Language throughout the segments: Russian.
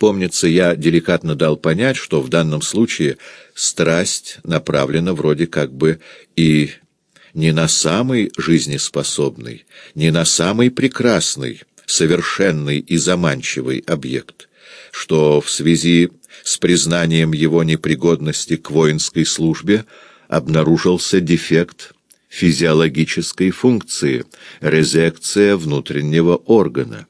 Помнится, я деликатно дал понять, что в данном случае страсть направлена вроде как бы и не на самый жизнеспособный, не на самый прекрасный, совершенный и заманчивый объект, что в связи с признанием его непригодности к воинской службе обнаружился дефект физиологической функции, резекция внутреннего органа.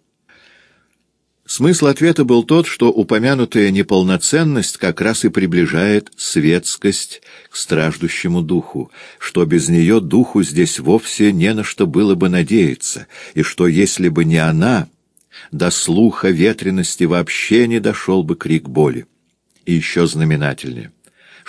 Смысл ответа был тот, что упомянутая неполноценность как раз и приближает светскость к страждущему духу, что без нее духу здесь вовсе не на что было бы надеяться, и что если бы не она, до слуха ветренности вообще не дошел бы крик боли. И еще знаменательнее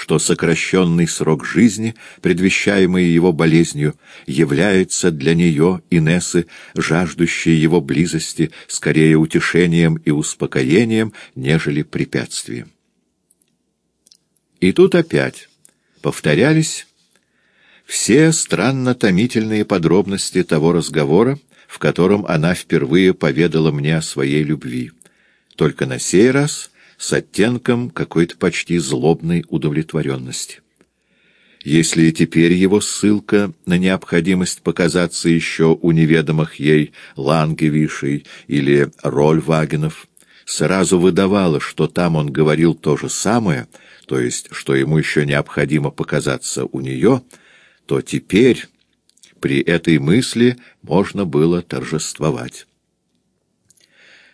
что сокращенный срок жизни, предвещаемый его болезнью, является для нее, Инессы, жаждущей его близости, скорее утешением и успокоением, нежели препятствием. И тут опять повторялись все странно томительные подробности того разговора, в котором она впервые поведала мне о своей любви. Только на сей раз с оттенком какой-то почти злобной удовлетворенности. Если и теперь его ссылка на необходимость показаться еще у неведомых ей Лангевишей или Рольвагенов сразу выдавала, что там он говорил то же самое, то есть, что ему еще необходимо показаться у нее, то теперь при этой мысли можно было торжествовать.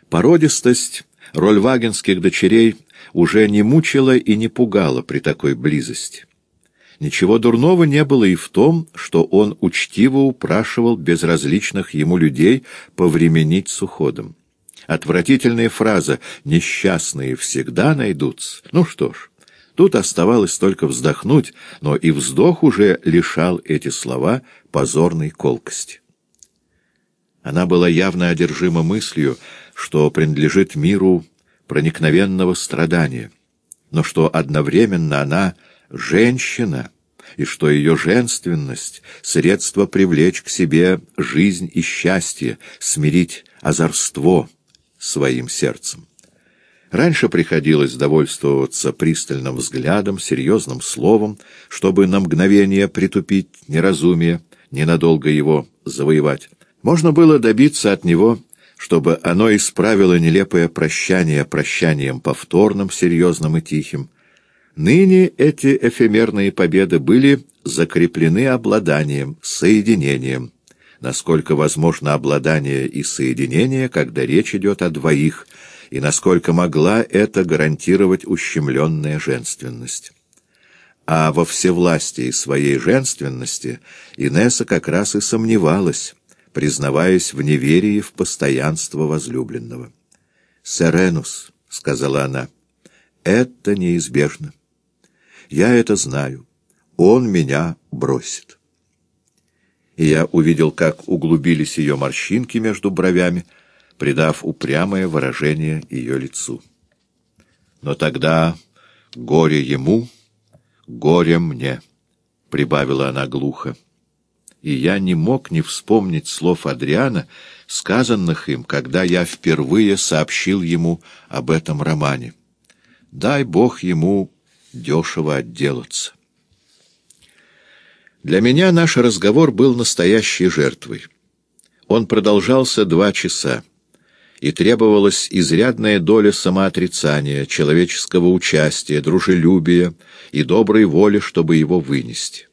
Породистость Роль вагенских дочерей уже не мучила и не пугала при такой близости. Ничего дурного не было и в том, что он учтиво упрашивал безразличных ему людей повременить с уходом. Отвратительная фраза «несчастные всегда найдутся». Ну что ж, тут оставалось только вздохнуть, но и вздох уже лишал эти слова позорной колкости. Она была явно одержима мыслью, что принадлежит миру проникновенного страдания, но что одновременно она женщина, и что ее женственность — средство привлечь к себе жизнь и счастье, смирить озорство своим сердцем. Раньше приходилось довольствоваться пристальным взглядом, серьезным словом, чтобы на мгновение притупить неразумие, ненадолго его завоевать. Можно было добиться от него чтобы оно исправило нелепое прощание прощанием повторным, серьезным и тихим. Ныне эти эфемерные победы были закреплены обладанием, соединением. Насколько возможно обладание и соединение, когда речь идет о двоих, и насколько могла это гарантировать ущемленная женственность. А во всевластии своей женственности Инесса как раз и сомневалась, признаваясь в неверии в постоянство возлюбленного. «Серенус», — сказала она, — «это неизбежно. Я это знаю. Он меня бросит». И я увидел, как углубились ее морщинки между бровями, придав упрямое выражение ее лицу. «Но тогда горе ему, горе мне», — прибавила она глухо и я не мог не вспомнить слов Адриана, сказанных им, когда я впервые сообщил ему об этом романе. Дай Бог ему дешево отделаться. Для меня наш разговор был настоящей жертвой. Он продолжался два часа, и требовалась изрядная доля самоотрицания, человеческого участия, дружелюбия и доброй воли, чтобы его вынести.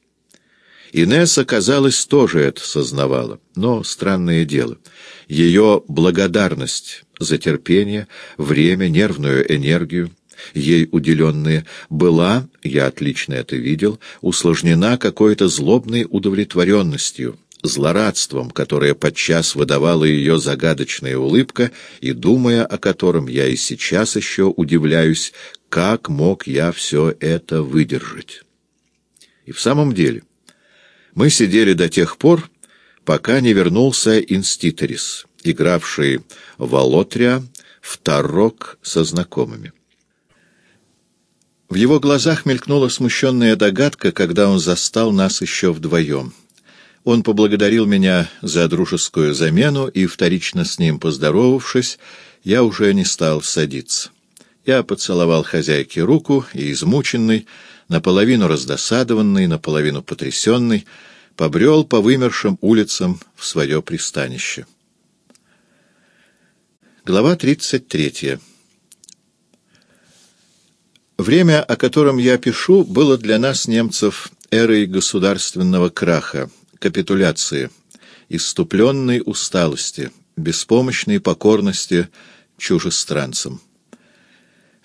Инесса, казалось, тоже это сознавала, но странное дело. Ее благодарность за терпение, время, нервную энергию, ей уделенные, была, я отлично это видел, усложнена какой-то злобной удовлетворенностью, злорадством, которое подчас выдавала ее загадочная улыбка, и, думая о котором я и сейчас еще удивляюсь, как мог я все это выдержать. И в самом деле... Мы сидели до тех пор, пока не вернулся инститорис, игравший в Алотрия в Таррок со знакомыми. В его глазах мелькнула смущенная догадка, когда он застал нас еще вдвоем. Он поблагодарил меня за дружескую замену, и, вторично с ним поздоровавшись, я уже не стал садиться. Я поцеловал хозяйке руку и, измученный, наполовину раздосадованный, наполовину потрясенный, побрел по вымершим улицам в свое пристанище. Глава 33. Время, о котором я пишу, было для нас, немцев, эрой государственного краха, капитуляции, иступленной усталости, беспомощной покорности чужестранцам.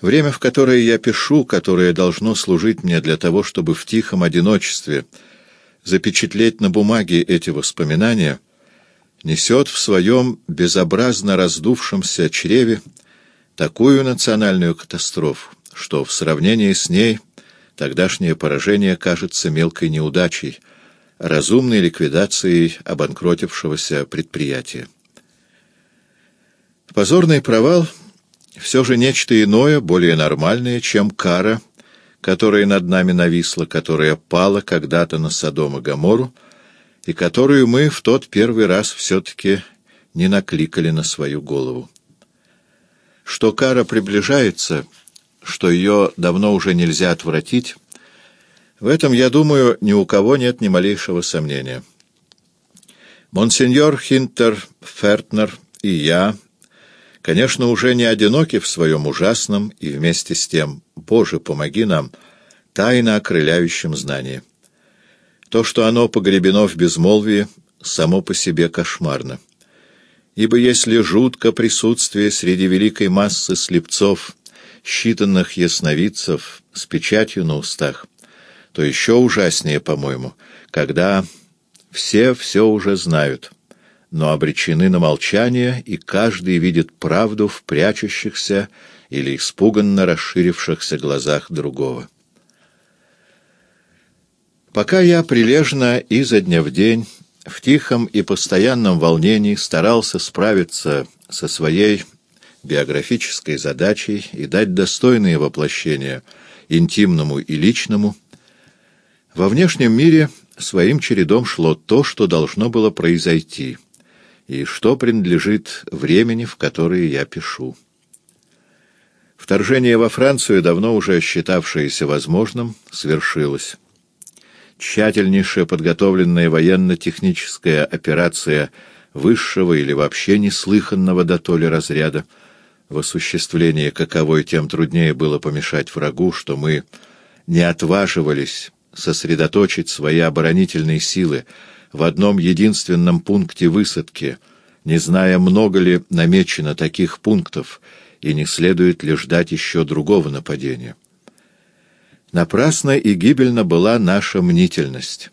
Время, в которое я пишу, которое должно служить мне для того, чтобы в тихом одиночестве запечатлеть на бумаге эти воспоминания, несет в своем безобразно раздувшемся чреве такую национальную катастрофу, что в сравнении с ней тогдашнее поражение кажется мелкой неудачей, разумной ликвидацией обанкротившегося предприятия. Позорный провал — все же нечто иное, более нормальное, чем кара, которая над нами нависла, которая пала когда-то на Содом и Гоморру, и которую мы в тот первый раз все-таки не накликали на свою голову. Что кара приближается, что ее давно уже нельзя отвратить, в этом, я думаю, ни у кого нет ни малейшего сомнения. Монсеньор Хинтер Фертнер и я конечно, уже не одиноки в своем ужасном и вместе с тем, Боже, помоги нам, тайно окрыляющем знании. То, что оно погребено в безмолвии, само по себе кошмарно. Ибо если жутко присутствие среди великой массы слепцов, считанных ясновидцев с печатью на устах, то еще ужаснее, по-моему, когда все все уже знают — но обречены на молчание, и каждый видит правду в прячущихся или испуганно расширившихся глазах другого. Пока я прилежно изо дня в день в тихом и постоянном волнении старался справиться со своей биографической задачей и дать достойные воплощения интимному и личному, во внешнем мире своим чередом шло то, что должно было произойти — и что принадлежит времени, в которое я пишу. Вторжение во Францию, давно уже считавшееся возможным, свершилось. Тщательнейшая подготовленная военно-техническая операция высшего или вообще неслыханного до то ли разряда, в осуществлении каковой тем труднее было помешать врагу, что мы не отваживались сосредоточить свои оборонительные силы в одном единственном пункте высадки, не зная, много ли намечено таких пунктов, и не следует ли ждать еще другого нападения. Напрасно и гибельна была наша мнительность.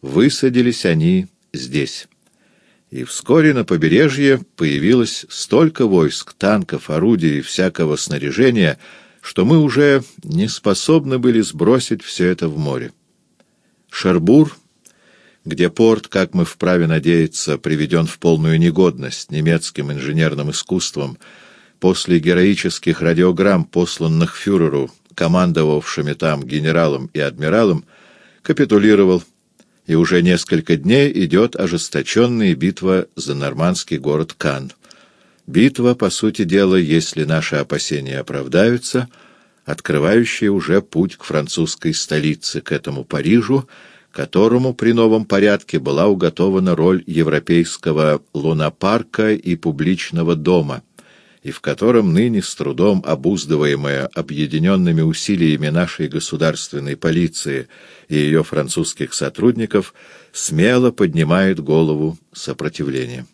Высадились они здесь. И вскоре на побережье появилось столько войск, танков, орудий и всякого снаряжения, что мы уже не способны были сбросить все это в море. Шарбур — где порт, как мы вправе надеяться, приведен в полную негодность немецким инженерным искусством, после героических радиограмм, посланных фюреру, командовавшими там генералом и адмиралом, капитулировал, и уже несколько дней идет ожесточенная битва за нормандский город Кан. Битва, по сути дела, если наши опасения оправдаются, открывающая уже путь к французской столице, к этому Парижу, которому при новом порядке была уготована роль европейского лунопарка и публичного дома, и в котором ныне с трудом обуздываемая объединенными усилиями нашей государственной полиции и ее французских сотрудников смело поднимает голову сопротивления.